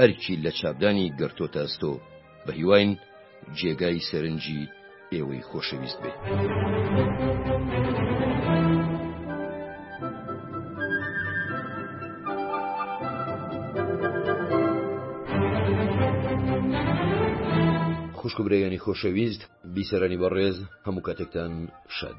ئەرکی لە چاپدانی گەرتۆتە ئەستۆ بە هیواین جێگای سەرنجی ئێوەی خۆشەویست بێ. خوشک و برایانی خۆشەویست، بیسەرانی بەڕێز هەموو کاتێکتان شاد.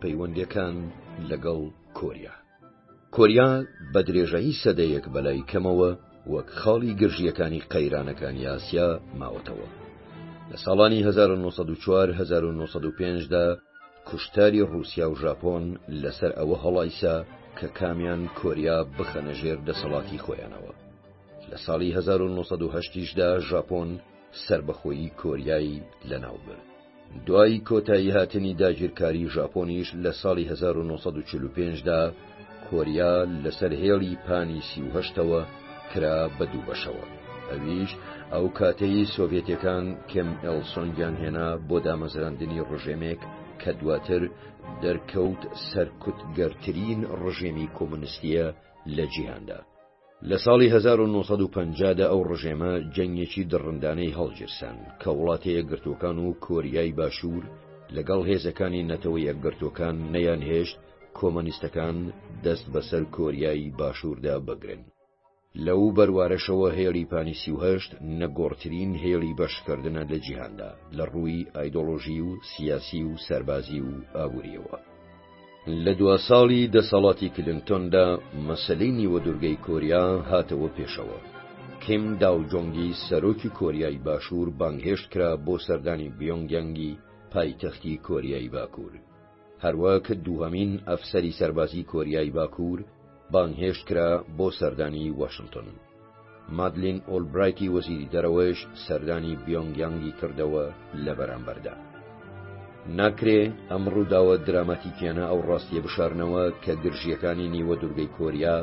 پەیوەندیەکان لەگەڵ کۆریا کۆریا بە درێژایی سەدەیەک بەلای کەمەوە وەک خاڵی گرژیەکانی قەیرانەکانی ئاسیا ماوەتەوە لە ساڵانی 1940-1950دا کوشتاری ڕوسیا و ژاپۆن لەسەر ئەوە هەڵایسا کە کامیان کۆریا بخەنە ژێر دەسەڵاتی خۆیانەوە لە ساڵی 1970دا ژاپۆن سربەخۆیی کۆریایی لەناوبرد دوای کۆتایی هاتنی داگیرکاری ژاپۆنیش لە ساڵی 1945 دا کۆریا لەسەر هێڵی پانی سیهشتەوە کرا بە دوو بەشەوە ئەویش ئەو کاتەی سۆڤێتەکان کم ئێڵ سۆنگیان هێنا بۆ دامەزراندنی ڕژێمێک کە دواتر دەرکەوت سەرکوتگەرترین ڕژێمی کۆمونستیە لە جیهاندا. لە ساڵی هەزار و نۆ سەد و پەنجا دا ئەو ڕژێمە جەنگێکی دڕندانەی هەڵگیرسان کە وڵاتە یەکگرتووەکان و کۆریای باشوور لەگەڵ هێزەکانی نەتەوە یەکگرتووەکان نەیانهێشت کۆمەنیستەکان دەست بەسەر کۆریای باشووردا بگرن. لەو بەروارەشەوە هێڵی پانی سی و هەشت نەگۆڕترین هێڵی بەشکردنە لە جیهاندا لە ڕووی ئایدۆڵۆژی و سیاسی و سەربازی و ئابوورییەوە. لە دوا ساڵی دەسەڵاتی کلنتۆندا مەسەلەی نیوەدورگەی کۆریا هاتەوە پێشەوە. کیم داو جۆنگی سەرۆکی کۆریای باشوور بانگهێشت کرا بۆ سەردانی بیۆنگ یانگی پایتەختی کۆریای باکوور. هەروەک دووهەمین ئەفسەری سەربازی کۆریای باکوور بانگهێشت کرا بۆ سەردانی واشنتۆن. مادلین ئۆلبرایتی وەزیری دەرەوەش سەردانی بیۆنگ یانگی کردەوە لە بەرامبەردا. ناکرێ ئەم ڕووداوە دراماتیکیانە ئەو ڕاستیە بشارنەوە کە گرژییەکانی نیوە دوورگەی کۆریا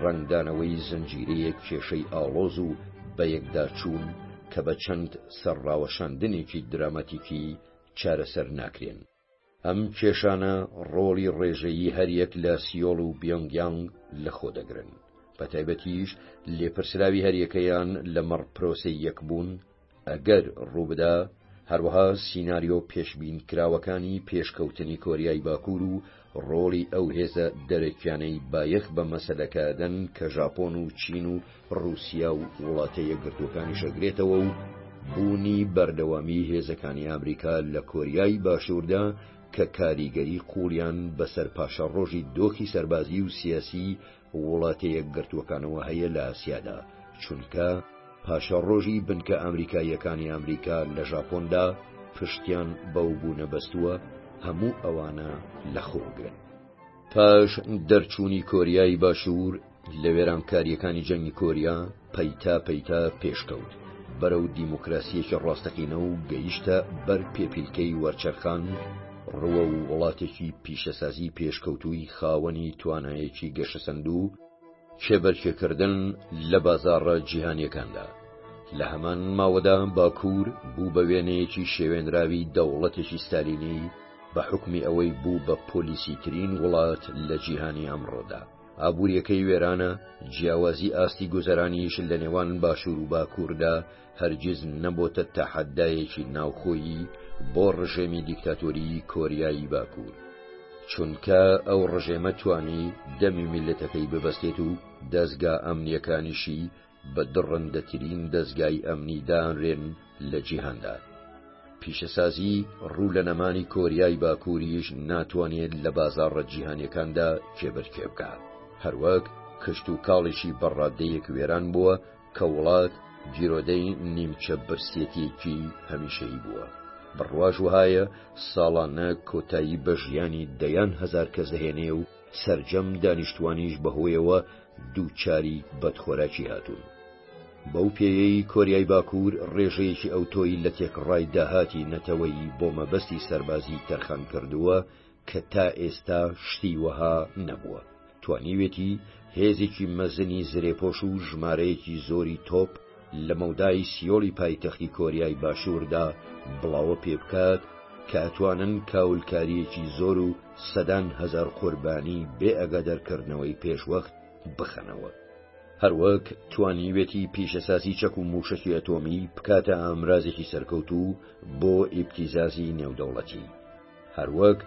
ڕەنگدانەوەی زنجیرەیەک کێشەی ئاڵۆز و بەیەکداچوون کە بە چەند سەرڕاوەشاندنێکی دراماتیکی چارەسەر ناکرێن. ئەم کێشانە ڕۆڵی ڕێژەیی هەریەک لە سیۆڵ و بیۆنگیانگ لەخۆ دەگرن بە تایبەتیش لێپرسراوی هەریەکەیان لەمەڕ پرۆسی یەکبوون ئەگەر ڕووبدا هەروەها سینناریۆ پێشبین کراوەکانی پێشکەوتنی کۆریای باکوور و ڕۆڵی ئەو هێزە دەرەکیانەی بایەخ بە مەسەلەکە دەن کە ژاپۆن و چین و ڕووسیا و وڵاتە یەکگرتووەکانیش ئەگرێتەوە و بوونی بەردەوامیی هێزەکانی ئامریکا لە کۆریای باشووردا کە کاریگەری قووڵیان بەسەر پاشەڕۆژی دۆخی سەربازی و سیاسیی وڵاتە یەکگرتووەکانەوە هەیە لە ئاسیادا چونکە پاشەڕۆژی بنکە ئامریکاییەکانی ئامریکا لە ژاپۆندا پشتیان بەو بوونە بەستووە هەموو ئەوانە لەخۆگرن. پاش دەرچوونی کۆریای باشوور، لە وێرانکارییەکانی جەنگی کۆریا پەیتا پەیتا پێشکەوت بەرەو دیموکراسیەکی ڕاستەقینە و گەیشتە بەر پێپیلکەی وەرچەرخان و ڕووە و وڵاتێکی پیشەسازی پێشکەوتووی خاوەنی توانایەکی گەشەسەندوو و کێبەرکێکردن لە بازاڕە جیهانیەکاندا. لە هەمان ماوەدا باکوور بوو بە وێنەیەکی شێوێنراوی دەوڵەتێکی ستالینی بە حوکمی ئەوەی بوو بە پۆلیسیترین وڵات لە جیهانی ئەمڕۆدا. ئابووریەکەی وێرانە، جیاوازی ئاستی گوزەرانیش لە نێوان باشوور و باکووردا هەرگیز نەبۆتە تەحەدایەکی ناوخۆیی بۆ ڕژێمی دیکتاتۆریی کۆریایی باکوور. چونکە ئەو ڕژێمە توانی دەمی میللەتەکەی ببەستێت و دەزگا ئەمنییەکانیشی بە دڕندەترین دەزگای ئەمنی دانرێن لە جیهاندا. پیشەسازی ڕوو لە نەمانی کۆریای باکووریش ناتوانێت لە بازاڕە جیهانیەکاندا کێبەرکێ بکات. هەروەک کشت و کاڵیشی بە ڕادەیەک وێران بووە کە وڵات گیرۆدەی نیمچە برسێتیەکی هەمیشەی بووە. بڕواش وهایە ساڵانە کۆتایی بە ژیانی دەیان هەزار کەس دەهێنێ و سەرجەم دانیشتوانیش بەهۆیەوە دووچاری بەدخۆراکی هاتوون بەو پێیەی کۆریای باکوور ڕێژەیەکی ئەوتۆی لە تێکڕای داهاتی نەتەوەی بۆ مەبەستی سەربازی تەرخان کردووە کە تا ئێستا شتی وەها نەبووە توانیوێتی هێزێکی مەزنی زرێپۆش و ژمارەیەکی زۆری تۆپ لە مەودای سیۆلی پایتەختی کۆریای باشووردا بڵاوە پێ بکات کە ئەتوانن کاولکارییەکی زۆر و سەدان هەزار قوربانی بێ ئەگەدەرکردنەوەی پێشوەخت بخەنەوە هەروەک توانیوێتی پیشەسازی چەک و موشەکی ئەتۆمی بکاتە ئامرازێکی سەرکەوتوو بۆ ئیبتیزازی نێودەوڵەتی. هەروەک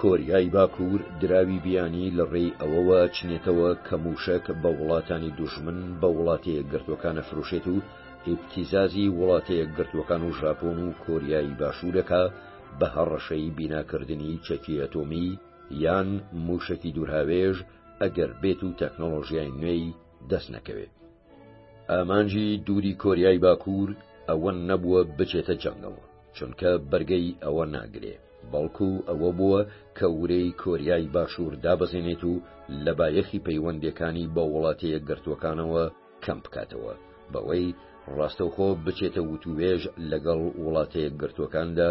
کۆریای باکوور دراوی بیانی لە ڕێی ئەوەوە چنێتەوە کە مووشەک بە وڵاتانی دوژمن بە وڵاتە یەکگرتووەکان ئەفرۆشێت و ئیبتیزازی وڵاتە یەکگرتووەکان و ژاپۆن و کۆریای باشوور ئەکا بە هەڕەشەی بیناکردنی چەکی ئەتۆمی یان مووشەکی دوورهاوێژ ئەگەر بێت و تەکنۆڵۆژیای نوێی دەست نەکەوێت. ئامانجی دووری کۆریای باکوور ئەوە نەبووە بچێتە جەنگەوە چونکە بەرگەی ئەوە ناگرێ بەڵکو ئەوە بووە کە ورەی کۆریای باشوور دابەزێنێت و لە بایەخی پەیوەندەکانی بە وڵاتە یەکگرتووەکانەوە کەم بکاتەوە بەوەی ڕاستەوخۆ بچێتە وتوێژ لەگەڵ وڵاتە یەکگرتووەکاندا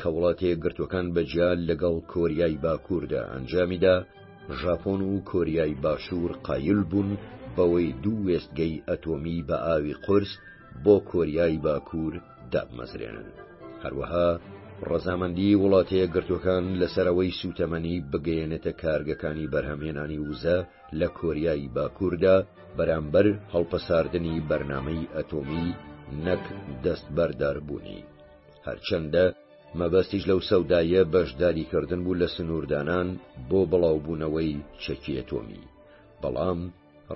کە وڵاتە یەکگرتووەکان بە جیا لەگەڵ کۆریای باکووردا ئەنجامیدا، ژاپۆن و کۆریای باشوور قایل بوون بەوەی دوو وێستگەی ئەتۆمی بە ئاوی قورس بۆ کۆریای باکوور دابمەزرێنن. هەروەها ڕەزامەندی وڵاتە یەکگرتووەکان لەسەر ئەوەی سووتەمەنی بگەیەنێتە کارگەکانی بەرهەمهێنانی وزە لە کۆریای باکووردا بەرامبەر هەڵپەساردنی بەرنامەی ئەتۆمی نەک دەستبەرداربوونی. هەرچەندە مەبەستیش لەو سەودایە بەشداریکردن بوو لە سنووردانان بۆ بڵاوبوونەوەی چەکی ئەتۆمی، بەڵام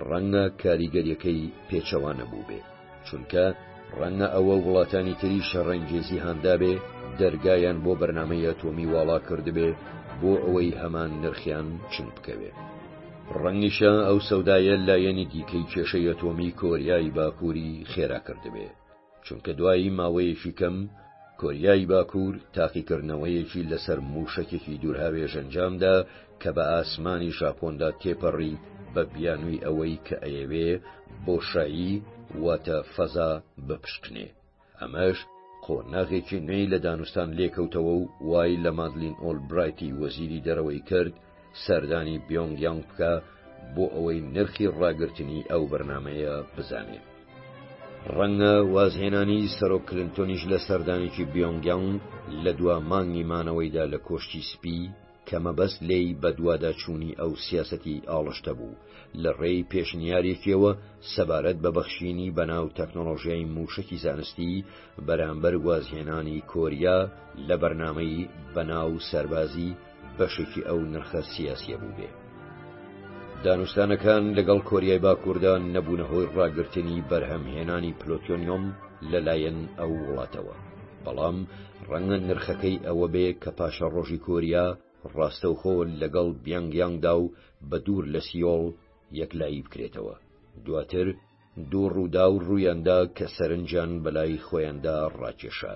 ڕەنگە کاریگەریەکەی پێچەوانە بووبێ، چونکە ڕەنگە ئەوە وڵاتانی تری شەڕەنگێزی هاندابێ دەرگایان بۆ بەرنامەی ئەتۆمی واڵا کردبێ بۆ ئەوەی هەمان نرخیان چنگ بکەوێ. ڕەنگیشە ئەو سەودایە لایەنی دیکەی کێشەی ئەتۆمی کۆریای باکووری خێرا کردبێ. چونکە دوایی ماوەیەکی کەم کۆریای باکوور تاقیکردنەوەیەکی لەسەر مووشەکێکی دوورهاوێژ ئەنجامدا کە بە ئاسمانی ژاپۆندا تێپەڕی بە بیانووی ئەوەی کە ئەیەوێ بۆشایی واتە فەزا بپشکنێ ئەمەش قۆناغێکی نوێی لە دانوستان لێکەوتەوە و وای لە مادلین ئۆلبرایتی وەزیری دەرەوەی کرد سەردانی بیۆنگ یانگ بکە بۆ ئەوەی نرخی ڕاگررتنی ئەو بەرنمەیە بزانێت. ڕەنگە وازهێنانی سەرۆک کلنتۆنیش لە سەردانێکی بیۆنگیانگ لە دوا مانگی مانەوەیدا لە کۆشتی سپی کە مەبەست لێی بەدوادا چوونی ئەو سیاسەتی ئاڵشتە بوو لە ڕێی پێشنیارێکیەوە سەبارەت بە بەخشینی بەناو تەکنۆلۆژیای موشکی زانستی بەرامبەر وازهێنانی کۆریا لە بەرنمەی بەناو سەربازی بەشێکی ئەو نرخە سیاسیە بوو بێ دانوستانەکان لەگەڵ کۆریای باکووردان نەبوونە هۆی ڕاگررتنی بەرهەمهێنانی پلۆتۆنیۆم لەلایەن ئەو وڵاتەوە بەڵام ڕەنگە نرخەکەی ئەوە بێ کە پاشە ڕۆژی کۆریا ڕاستەوخۆ لەگەڵ بیانگیانگدا و بە دوور لە سیۆڵ یەکلایی بکرێتەوە دواتر دوو ڕوودا و ڕوویاندا کە سەرنجان بەلای خۆیاندا ڕاکێشە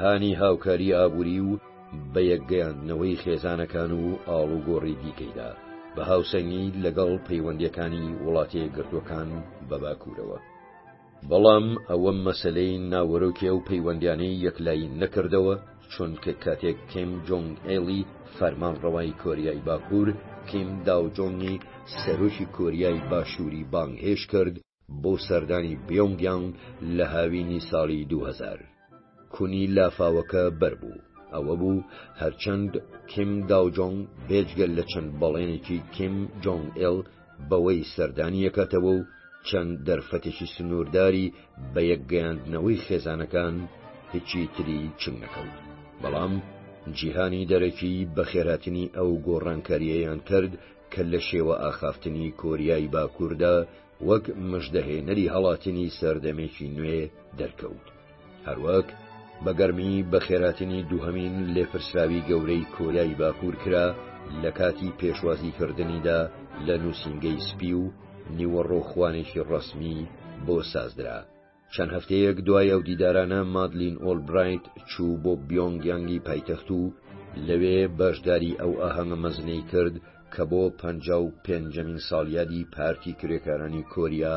هانی هاوکاری ئابووری و بەیەکگەیاندنەوەی خێزانەکان و ئاڵوگۆڕی دیکەیدا، بە هاوسەنگی لەگەڵ پەیوەندییەکانی وڵاتە یەکگرتووەکان بە باکوورەوە. بەڵام ئەوە مەسەلەی ناوەرۆکی ئەو پەیوەندیانەی یەکلایی نەکردەوە، چونکە کاتێک کیم جۆنگ ئێلی فەرمانڕەوای کۆریای باکوور، کیم داو جۆنگی سەرۆکی کۆریای باشووری بانگهێشت کرد، بۆ سەردانی بیۆنگیانگ لە هاوینی ساڵی دوو هەزار، کونی لافاوەکە بەر بوو، ئەوە بوو هەرچەند کیم داو جۆنگ بێجگە لە چەند بەڵێنێکی کیم جۆنگ ئێڵ بەوەی سەردانی ئەکاتەوە و چەند دەرفەتێکی سنوورداری بە یەکگەیاندنەوەی خێزانەکان هیچی تری چنگ نەکەوت، بەڵام جیهانی دەرەکی بەخێرهاتنی ئەو گۆڕانکارییەیان کرد کە لە شێوە ئاخافتنی کۆریای باکووردا وەک مژدەهێنەری هەڵاتنی سەردەمێکی نوێ دەرکەوت هەروەک بە گەرمی بەخێراتنی دووهەمین لێپرسراوی گەورەی کۆریای باکوور کرا لە کاتی پێشوازیکردنیدا لە نووسینگەی سپی و نیوەڕۆ خوانێکی ڕەسمی بۆ سازدرا. چەند هەفتەیەک دوای ئەو دیدارانە مادلین ئۆلبرایت چوو بۆ بیۆنگ یانگی پایتەخت و لەوێ بەشداری ئەو ئاهەنگە مەزنەی کرد کە بۆ پەنجا و پێنجەمین ساڵیادی پارتی کرێکارانی کۆریا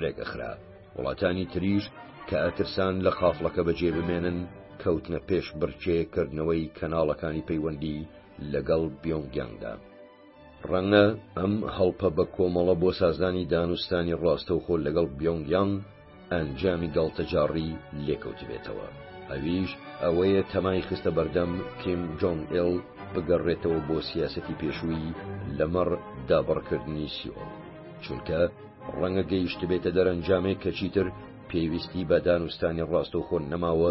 ڕێگەخرا وڵاتانی تریش کە ئەترسان لە قافڵەکە بەجێ بمێنن کەوتنە پێش بڕکێ کردنەوەی کەناڵەکانی پەیوەندی لەگەڵ بیۆنگ یانگدا. ڕەنگە ئەم هەڵپە بە کۆمەڵە بۆ سازدانی دانوستانی ڕاستەوخۆ لەگەڵ بیۆنگ یانگ ئەنجامی گاڵتەجاڕی لێکەوتبێتەوە، ئەویش ئەوەیە تەمای خستە بەردەم کیم جۆنگ ئێڵ بگەڕێتەوە بۆ سیاسەتی پێشووی لەمەڕ دابڕکردنی سیۆل، چونکە ڕەنگە گەیشتبێتە دەرەنجامێک کە چیتر پێویستی بە دانوستانی ڕاستەوخۆ نەماوە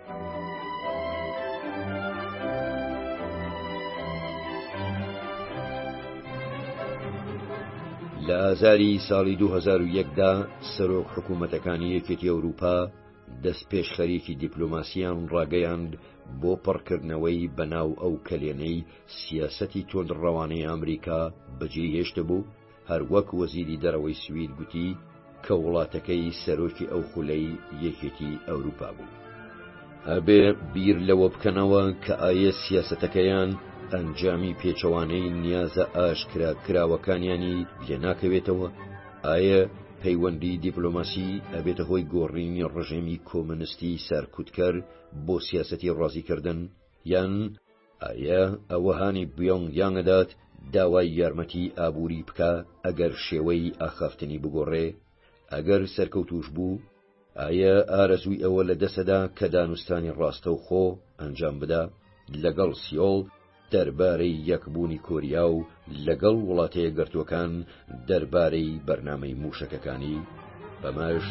لە ئازاری ساڵی 2001دا سەرۆک حکوومەتەکانی یەکێتی ئەوروپا دەست پێشخەریکی دیپلۆماسیان ڕاگەیاند بۆ پڕکردنەوەی بەناو ئەو کەلێنەی سیاسەتی تۆند ڕەوانەی ئەمریکا بەجێ هێشتە بوو هەروەک وەزیری دەرەوەی سوید گوتی کە وڵاتەکەی سەرۆکی ئەو خولەی یەکێتی ئەوروپا بوو. ئەبێ بیر لەوە بکەنەوە کە ئایە سیاسەتەکەیان ئەنجامی پێچەوانەی نیازە ئاشکرا کراوەکانیانی لێ ناکەوێتەوە؟ ئایە پەیوەندی دیپلۆماسی ئەبێتە هۆی گۆڕینی ڕژێمی کۆمەنستی سەرکوتکەر بۆ سیاسەتی ڕازیکردن؟ یان ئایە ئەوە هانی بیۆنگ یانگ ئەدات داوای یارمەتی ئابوری بکا ئەگەر شێوەی ئاخافتنی بگۆڕێ ئەگەر سەرکەوتوش بوو؟ ئایە ئارەزوی ئەوە لە دەسەدا کە دانوستانی ڕاستەوخۆ ئەنجام بدا لەگەڵ سیۆڵ دەربارەی یەکبونی کۆریا و لەگەڵ وڵاتە یەکگرتوەکان دەربارەی بەرنامەی مووشەکەکانی بەمەش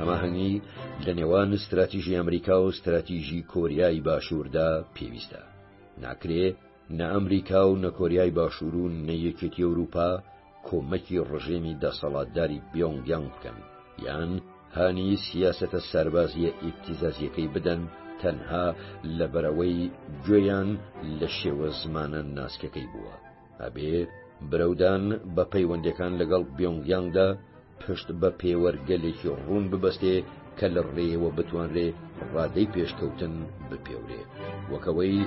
هەماهەنگی لە نێوان استراتیژی ئەمریکا و استراتیژی کۆریای باشووردا پێویستە ناکرێ نە ئەمریکا و نە کۆریای باشوور و نەیەکێتی ئەوروپا کۆمەکی ڕژێمی دەسەڵاتداری بیۆنگیان بکەن یان هانی سیاسەتە سربازیە ئیبتیزازیەکەی بدەن تەنها لەبەرەوەی گوێیان لە شێوە زمانە ناسکەکەی بووە. ئەبێ برەودان بە پەیوەندیەکان لەگەڵ بیۆنگیانگدا پشت بە پێوەرگەلێکی ڕوون ببەستێ کە لە ڕێیەوە بتوانرێ ڕادەی پێشکەوتن بپێورێ وەکەوەی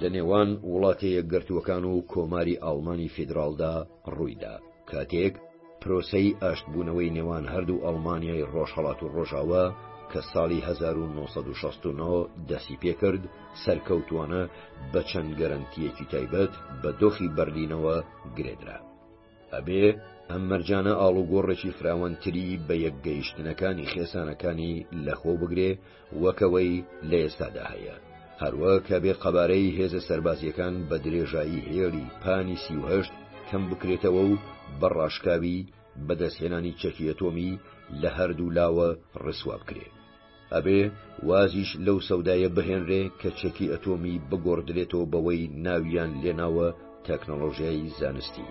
لە نێوان وڵاتە یەکگرتووەکان و کۆماری ئاڵمانی فیدراڵدا ڕوویدا کاتێک پرۆسەی ئاشتبوونەوەی نێوان هەردوو ئەڵمانیای ڕۆژهەڵات و ڕۆژاوا کە ساڵی هەزار و نۆ سەد و شەست و نۆ دەستی پێکرد، سەرکەوتووانە بە چەند گەرەنتییەکی تایبەت بە دۆخی بەرلینەوە گرێدرا. ئەبێ ئەم مەرجانە ئاڵوگۆڕێکی فراوانتری بە یەکگەیشتنەکانی خێزانەکانی لەخۆ بگرێ وەک ئەوەی لە ئێستادا هەیە، هەروەک ئەبێ قەبارەی هێزە سەربازییەکان بە درێژایی هێڵی پانی سی و هەشت کەم بکرێتەوە و بە ڕاشکاوی بەدەستهێنانی چەکی ئەتۆمی لە هەردوو لاوە ڕسوا بکرێ. ئەبێ وازیش لەو سەودایە بهێنرێ کە چەکی ئەتۆمی بگۆڕدرێتەوە بەوەی ناویان لێناوە تەکنۆلۆژیای زانستی.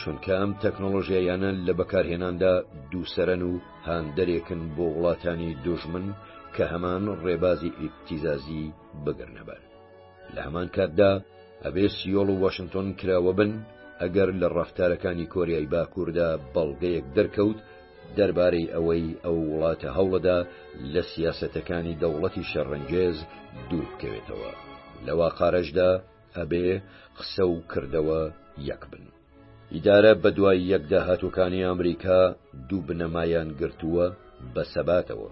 چونکە ئەم تەکنۆلۆژیایانە لە بەکارهێناندا دووسەرەن و هاندەرێکن بۆ وڵاتانی دوژمن کە هەمان ڕێبازی ئیبتیزازی بگرنەبەر لە هەمان کاتدا ئەبێ سیۆڵ و واشنگتۆن کراوە بن ئەگەر لە ڕەفتارەکانی کۆریای باکووردا بەڵگەیەک دەرکەوت دەربارەی ئەوەی ئەو وڵاتە هەوڵەدا لە سیاسەتەکانی دەوڵەتی شەڕەنگێز دوور بکەوێتەوە لەوا قارەشدا ئەبێ قسە و کردەوە یەک بن. ئیدارە بە دوای یەک داهاتووەکانی ئامریکا دوو بنەمایان گرتووە بە سەباتەوە،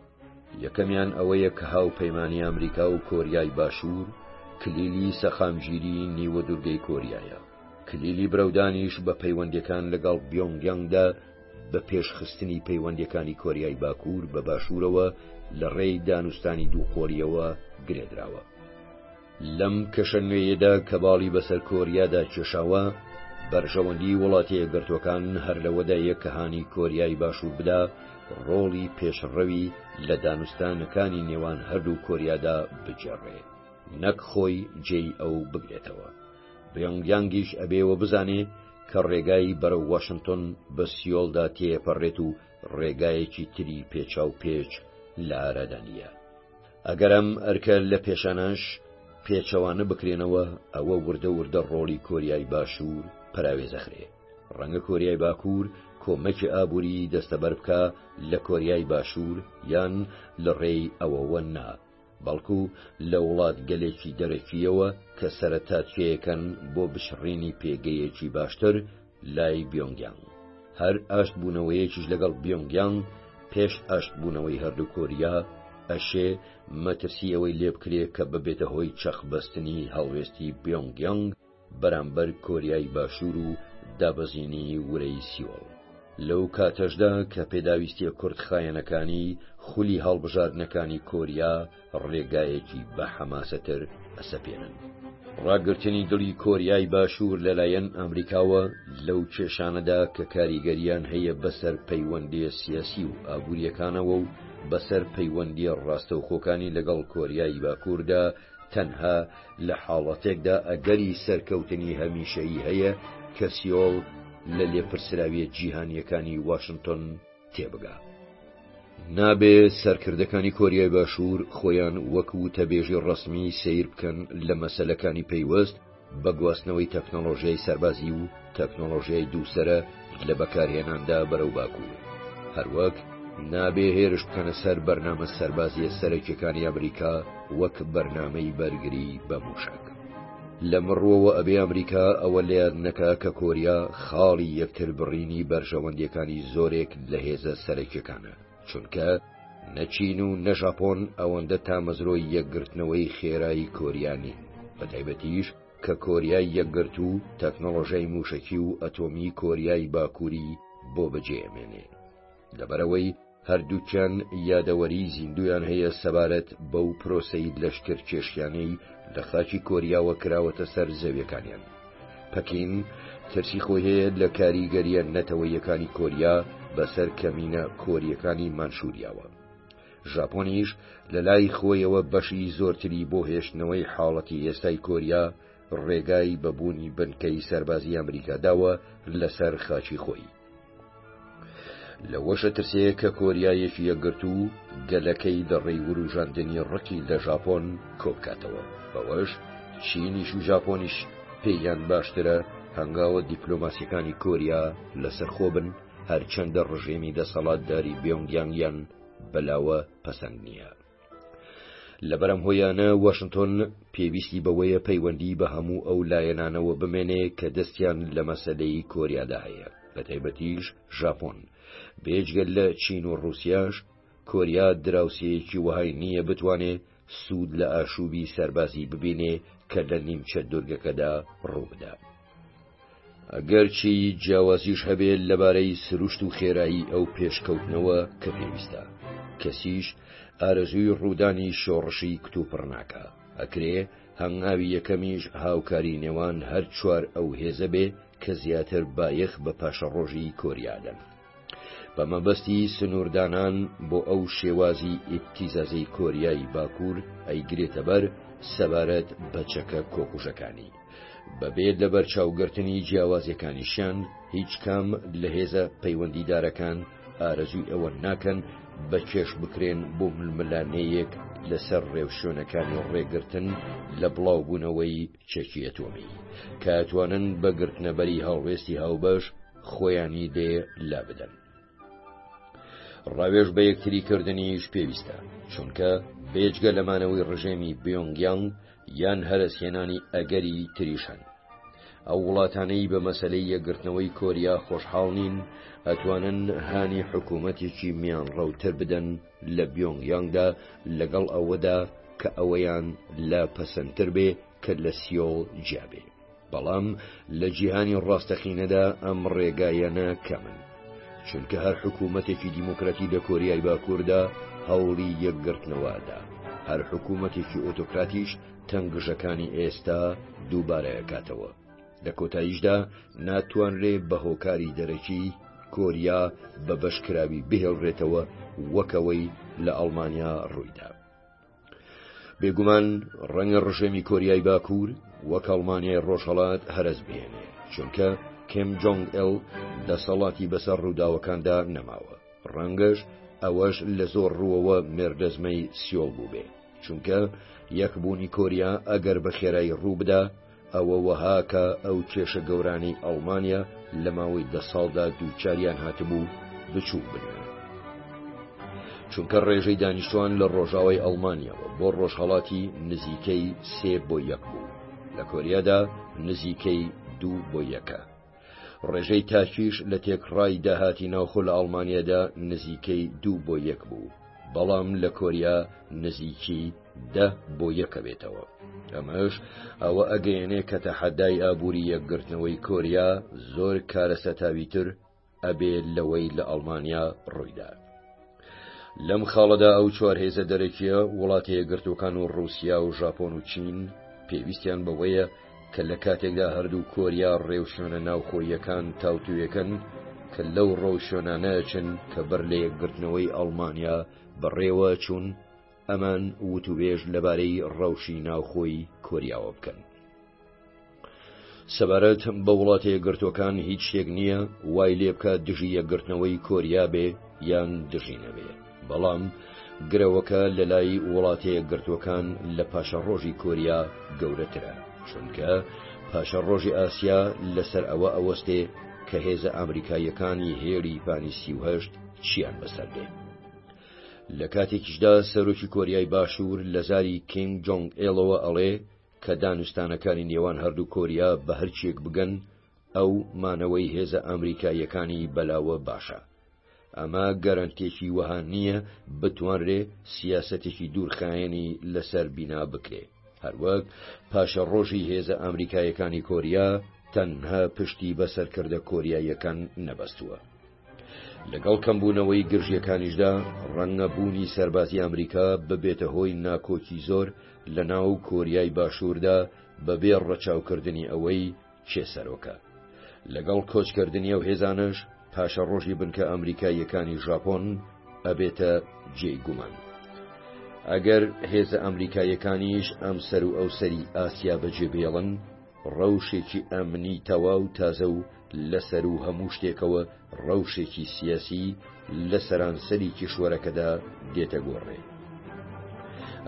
یەکەمیان ئەوەیە کە هاوپەیمانی ئامریکا و کۆریای باشوور کلیلی سەقامگیری نیوەدورگەی کۆریایە، کلیلی برەودانیش بە پەیوەندیەکان لەگەڵ بیۆنگیانگدا بە پێشخستنی پەیوەندیەکانی کۆریای باکوور بە باشوورەوە لە ڕێی دانوستانی دوو قۆریەوە گرێدراوە. لەم کەشە نوێیەدا کە باڵی بەسەر کۆریادا کێشاوە، بەرژەوەندی وڵاتە یەکگرتووەکان هەر لەوەدایە کە هانی کۆریای باشوور بدا ڕۆڵی پێشڕەوی لە دانوستانەکانی نێوان هەردوو کۆریادا بگێڕێ نەک خۆی جێی ئەو بگرێتەوە. بیۆنگ یانگیش ئەبێ وە بزانێ کە ڕێگای بەرەو واشنتۆن بە سیۆڵدا تێپەڕێت و ڕێگایەکی تری پێچاوپێچ لە ئارادا نییە. ئەگەر ئەم ئەرکە لە پێشانەش پێچەوانە بکرێنەوە ئەوە وردە وردە ڕۆڵی کۆریای باشوور پەراوێزەخرێ ڕەنگە کۆریای باکوور کۆمەکی ئابووری دەستەبەر بکە لە کۆریای باشوور یان لە ڕێی ئەوەوە نا بەڵکو لە وڵات گەلێکی دەرەکیەوە کە سەرەتا تێەکەن بۆ بشڕینی پێگەیەکی باشتر لای بیۆنگیانگ هەر ئاشتبوونەوەیەکیش لەگەڵ بیۆنگیانگ پێش ئاشتبوونەوەی هەردوو کۆریا ئەشێ مەترسی ئەوەی لێبکرێ کە ببێتە هۆی چەقبەستنی هەڵوێستی بیۆنگیانگ بەرامبەر کۆریای باشوور و دابەزینی ورەی سیۆڵ لەو کاتەشدا کە پێداویستیە کورتخایەنەکانی خولی هەڵبژاردنەکانی کۆریا ڕێگایەکی بە حەماسەتر ئەسەپێنن. ڕاگرتنی دڵی کۆریای باشوور لەلایەن ئەمریکاوە لەو کێشانەدا کە کاریگەریان هەیە بەسەر پەیوەندیە سیاسی و ئابووریەکانەوە و بەسەر پەیوەندیە ڕاستەوخۆکانی لەگەڵ کۆریای باکووردا تەنها لە حاڵەتێکدا ئەگەری سەرکەوتنی هەمیشەیی هەیە کە سیۆڵ لە لێپرسراویە جیهانیەکانی واشنتۆن تێبگە. نابێ سەرکردەکانی کۆریای باشوور خۆیان وەک وتەبێژی ڕەسمی سەیر بکەن لە مەسەلەکانی پەیوەست بە گواستنەوەی تەکنەڵۆژیای سەربازی و تەکنەڵۆژیای دووسەرە لە بەکارهێناندا بەرەو باکوور هەروەک نابێ هێرش بکەنە سەر بەرنامە سەربازیە سەرەکیەکانی ئەمریکا وەک بەرنامەی بەرگری بە موشک. لەم ڕوەوە ئەبێ ئەمریکا ئەوە لەیاد نەکا کە کۆریا خاڵی یەکتر بڕینی بەرژەوەندیەکانی زۆرێک لە هێزە سەرەکیەکانە چونکە نە چین و نە ژاپۆن ئەوەندە تامەزرۆی یەکگرتنەوەی خێرایی کۆریا نین بەتایبەتیش کە کۆریای یەکگرت و تەکنۆلۆژای موشەکی و ئەتۆمی کۆریای باکوری بۆ بەجێ ئەمێنێ لەبەرەوەی هەردووکیان یادەوەریی زیندوویان هەیە سەبارەت بەو پرۆسەی لەشکرکێشییانەی لە خاکی کۆریاوە کراوەتە سەر زەویەکانیان. پەکین ترسی خۆی هەیە لە کاریگەرییە نەتەوەییەکانی کۆریا بەسەر کەمینە کۆرییەکانی مانشوریاوە. ژاپۆنیش لە لای خۆیەوە بەشی زۆرتری بۆ هێشتنەوەی حاڵەتی ئێستای کۆریا ڕێگای بە بوونی بنکەی سەربازی ئەمریکا داوە لەسەر خاکی خۆی. لەوەش ئەترسێ کە کۆریا یەکیەکگرتوو گەلەکەی لە ڕێی وروژاندنی ڕقی لە ژاپۆن کۆبکاتەوە بەوەش چینیش و ژاپۆنیش پێیان باشترە هەنگاوە دیپلۆماسیەکانی کۆریا لەسەر خۆ بن هەرچەندە ڕژێمی دەسەڵاتداری بێۆنگیانگیان بەلاوە پەسەند نییە. لەبەرم هۆیانە واشنتۆن پێویستی بەوەیە پەیوەندی بە هەموو ئەو لایەنانەوە بمێنێ کە دەستیان لە مەسلەی کۆریادا هەیە بە تایبەتیش ژاپۆن بێجگەل لە چین و ڕوسیاش کۆریا دراوسەیەکی وهای نییە بتوانێ سوود لە ئاشوبی سەربازی ببینێ کە لە نیمچە دورگەکەدا ڕووبدا. ئەگەرچی جیاوازیش هەبێ لەبارەی سروشت و خێرایی ئەو پێشکەوتنەوە کە پێویستە کەسیش ئارەزووی ڕوودانی شۆڕشی کتوپڕ ناکا ئەکرێ هەنگاوی یەکەمیش هاوکاری نێوان هەر چوار ئەو هێزە بێ کە زیاتر بایەخ بە پاشەڕۆژی کۆریادەن. بە مەبەستی سنووردانان بۆ ئەو شێوازی ئیبتیزازەی کۆریای باکوور ئەیگرێتە بەر سەبارەت بە چەکە کۆکوژەکانی. بەبێ لەبەرچاوگرتنی جیاوازیەکانیشیان هیچ کام لە هێزە پەیوەندیدارەکان ئارەزووی ئەوە ناکەن بە کێش بکرێن بۆ ململانێیەک لەسەر ڕێوشوێنەکانی ڕێگرتن لە بڵاوبوونەوەی چەکی ئەتۆمی، کە ئەتوانن بە گرتنەبەری هەڵوێستی هاوبەش خۆیانی لێ لابدەن. ڕاوێژ بە یەکتری کردنیش پێویستە، چونکە بێجگە لە مانەوەی ڕژێمی بیۆنگیان یان هەرەسهێنانی ئەگەری تریش هەن. ئەو وڵاتانەی بە مەسلەی یەکگرتنەوەی کۆریا خۆشحاڵ نین ئەتوانن هانی حکوومەتێکی میان ڕەوتر بدەن لە بیۆنگ یانگدا لەگەڵ ئەوەدا کە ئەوەیان لا پەسەندتر بێ کە لە سیۆڵ جیابێ بەڵام لە جیهانی ڕاستەقینەدا ئەم ڕێگایەنە کەمن چونکە هەر حکوومەتێکی دیموکراتی لە کۆریای باکووردا هەوڵی یەکگرتنەوەدا هەر حکوومەتێکی ئۆتۆکراتیش تەنگژەکانی ئێستا دووبارەکاتەوە لە کۆتاییشدا ناتوانرێ بە هۆکاری دەرەکی، کۆریا بە بەشکراوی بهێڵرێتەوە وەک ئەوەی لە ئەڵمانیا ڕوویدا. بێگومان ڕەنگە ڕژێمی کۆریای باکوور وەک ئەڵمانیای ڕۆژهەڵات هەرەس بێنێ، چونکە کێم جۆنگ ئێڵ دەسەڵاتی بەسەر ڕووداوەکاندا نەماوە. ڕەنگەش ئەوەش لە زۆر ڕووەوە مێردەزمەی سیۆڵ بووبێ، چونکە یەکبوونی کۆریا ئەگەر بە خێرایی ڕووبدا، ئەوە وەها کە ئەو کێشە گەورانەی ئەڵمانیا لە ماوەی دە ساڵدا دووچاریان هاتبوو بچووک بنوێنن. چونکە ڕێژەی دانیشتوان لە ڕۆژاوای ئەڵمانیاوە بۆ ڕۆژهەڵاتی نزیکەی سێ بۆ یەک بوو لە کۆریادا نزیکەی دوو بۆ یەکە ڕێژەی تاکیش لە تێکڕای داهاتی ناوخۆ لە ئەڵمانیادا نزیکەی دوو بۆ یەک بوو، بەڵام لە کۆریا نزیکی دە بۆ یەکەبێتەوە. ئەمەش ئەوە ئەگەیەنێ کە تەحەدای ئابووری یەکگرتنەوەی کۆریا زۆر کارەسەتاویتر ئەبێ لەوەی لە ئەڵمانیا ڕوویدا. لەم خاڵەدا ئەو چوار هێزە دەرەکیە وڵاتە یەکگرتوەکان و ڕوسیا و ژاپۆن و چین پێویستیان بەوەیە کە لە کاتێکدا هەردوو کۆریا ڕێوشوێنە ناوخۆییەکان تاوتوێکەن کە لەو ڕۆشوێنانەچن کە بەر لە یەکگرتنەوەی ئەڵمانیا بەڕێوە چوون ئەمان وتوێژ لەبارەی ڕەوشی ناوخۆی کۆریاوە بکەن. سەبارەت بە وڵاتە یەکگرتوەکان هیچ شتێک نییە وای لێ بکات دژی یەکگرتنەوەی کۆریا بێ یان دژی نەبێ بەڵام گرەوەکە لە لای وڵاتە یەکگرتوەکان لە پاشە ڕۆژی کۆریا گەورەترە چونکە پاشە ڕۆژی ئاسیا لەسەر ئەوە ئەوەستێ کە هێزە ئامریکاییەکانی هێری پانی سیهشت چیان بەسەر دێ. لە کاتێکیشدا سەرۆکی کۆریای باشوور لە زاری کینگ جۆنگ ئێڵەوە ئەڵێ کە دانوستانەکانی نێوان هەردوو کۆریا بە هەرچییەک بگەن، ئەو مانەوەی هێزە ئامریکاییەکانی بەلاوە باشە. ئەمە گەرەنتێکی وەها نییە بتوانرێ سیاسەتێکی دوورخایەنی لەسەر بینا بکرێ. هەروەک پاشەڕۆژی هێزە ئامریکاییەکانی کۆریا تەنها پشتی بە سەرکردە کۆریاییەکان نەبەستووە. لەگەڵ کەمبوونەوەی گرژییەکانیشدا ڕەنگە بوونی سەربازی ئەمریکا ببێتە هۆی ناکۆکی زۆر لەناو کۆریای باشووردا بەبێ ڕەچاوکردنی ئەوەی کێ سەرۆکە. لەگەڵ کۆچکردنی ئەو هێزانەش پاشەڕۆژی بنکە ئەمریکاییەکانی ژاپۆن ئەبێتە جێی گومان. ئەگەر هێزە ئەمریکاییەکانیش ئەمسەر و ئەوسەری ئاسیا بەجێبێڵن، ڕەوشێکی ئەمنی تەواو تازە و لە سەروو هەموو شتێکەوە ڕەوشێکی سیاسی لە سەرانسەری کیشوەرەکەدا دێتە گۆڕێ.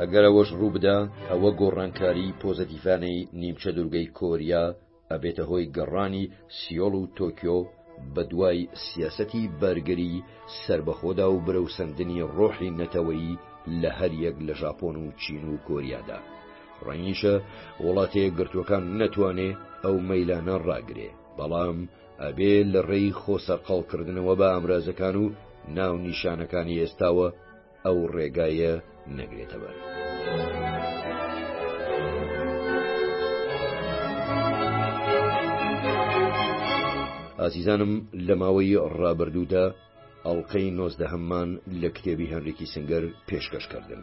ئەگەر ئەوەش ڕووبدا ئەوە گۆڕانکاری پۆزەتیفانەی نیمچە دورگەی کۆریا ئەبێتە هۆی گەڕانی سیۆڵ و تۆکیۆ بە دوای سیاسەتی بەرگری سربەخۆدا و برەوسەندنی ڕۆحی نەتەوەیی لە هەریەک لە ژاپۆن و چین و کۆریادا. ڕەنگیشە وڵاتەیەکگرتووەکان نەتوانێ ئەو مەیلانە ڕاگرێ بەڵام ئەبێ لە ڕێی خۆسەرقاڵکردنەوە بە ئامرازەکان و ناو نیشانەکانی ئێستاوە ئەو ڕێگایە نەگرێتەوە. ئازیزانم لە ماوەی ڕابردوودا ئەڵلقەی نۆزدەهممان لە کتێبی هەنرێکی سنگەر پێشکەشکردن.